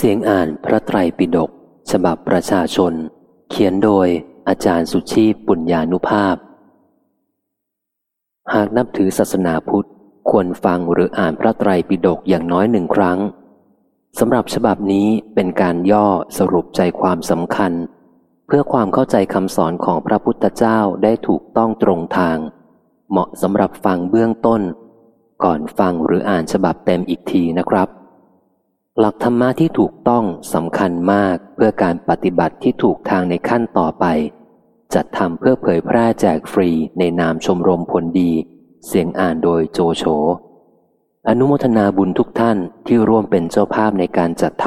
เสียงอ่านพระไตรปิฎกฉบับประชาชน เขียนโดยอาจารย์สุชีพปุญญานุภาพ หากนับถือศาสนาพุทธ ควรฟังหรืออ่านพระไตรปิฎกอย่างน้อยหนึ่งครั้งสำหรับฉบับนี้เป็นการย่อสรุปใจความสำคัญ เพื่อความเข้าใจคำสอนของพระพุทธเจ้าได้ถูกต้องตรงทาง เหมาะสำหรับฟังเบื้องต้น ก่อนฟังหรืออ่านฉบับเต็มอีกทีนะครับ หลักธรรมะที่ถูกต้องสำคัญมากเพื่อการปฏิบัติที่ถูกทางในขั้นต่อไป จัดทำเพื่อเผยแพร่แจกฟรีในนามชมรมผลดี เสียงอ่านโดยโจโฉอนุโมทนาบุญทุกท่านที่ร่วมเป็นเจ้าภาพในการจัดท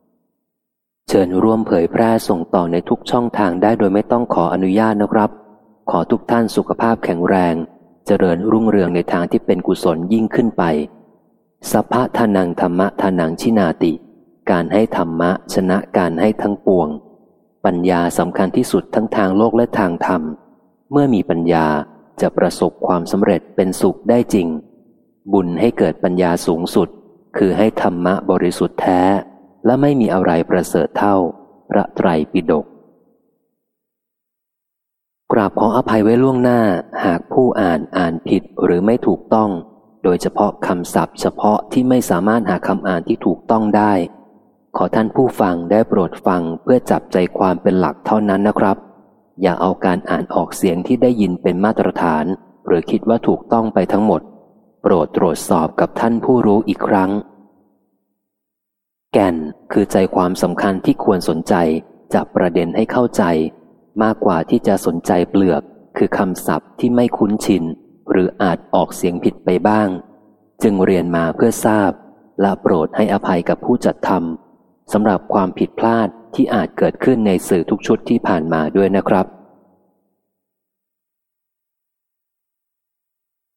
ำเชิญร่วมเผยแพร่ส่งต่อในทุกช่องทางได้โดยไม่ต้องขออนุญาตนะครับ ขอทุกท่านสุขภาพแข็งแรง เจริญรุ่งเรืองในทางที่เป็นกุศลยิ่งขึ้นไป สัพพะทานังธรรมะทานังชินาติ การให้ธรรมะชนะการให้ทั้งปวง ปัญญาสำคัญที่สุดทั้งทางโลกและทางธรรม เมื่อมีปัญญาจะประสบความสำเร็จเป็นสุขได้จริง บุญให้เกิดปัญญาสูงสุด คือให้ธรรมะบริสุทธิ์แท้ และไม่มีอะไรประเสริฐเท่า พระไตรปิฎกกราบขออภัยไว้ล่วงหน้าหากผู้อ่านอ่านผิดหรือไม่ถูกต้อง โดยเฉพาะคำศัพท์เฉพาะที่ไม่สามารถหาคำอ่านที่ถูกต้องได้ ขอท่านผู้ฟังได้โปรดฟังเพื่อจับใจความเป็นหลักเท่านั้นนะครับ อย่าเอาการอ่านออกเสียงที่ได้ยินเป็นมาตรฐาน หรือคิดว่าถูกต้องไปทั้งหมด โปรดตรวจสอบกับท่านผู้รู้อีกครั้ง แก่นคือใจความสำคัญที่ควรสนใจจะประเด็นให้เข้าใจ มากกว่าที่จะสนใจเปลือก คือคำศัพท์ที่ไม่คุ้นชิน หรืออาจออกเสียงผิดไปบ้าง จึงเรียนมาเพื่อทราบ และโปรดให้อภัยกับผู้จัดทำสำหรับความผิดพลาดที่อาจเกิดขึ้นในสื่อทุกชุดที่ผ่านมาด้วยนะครับ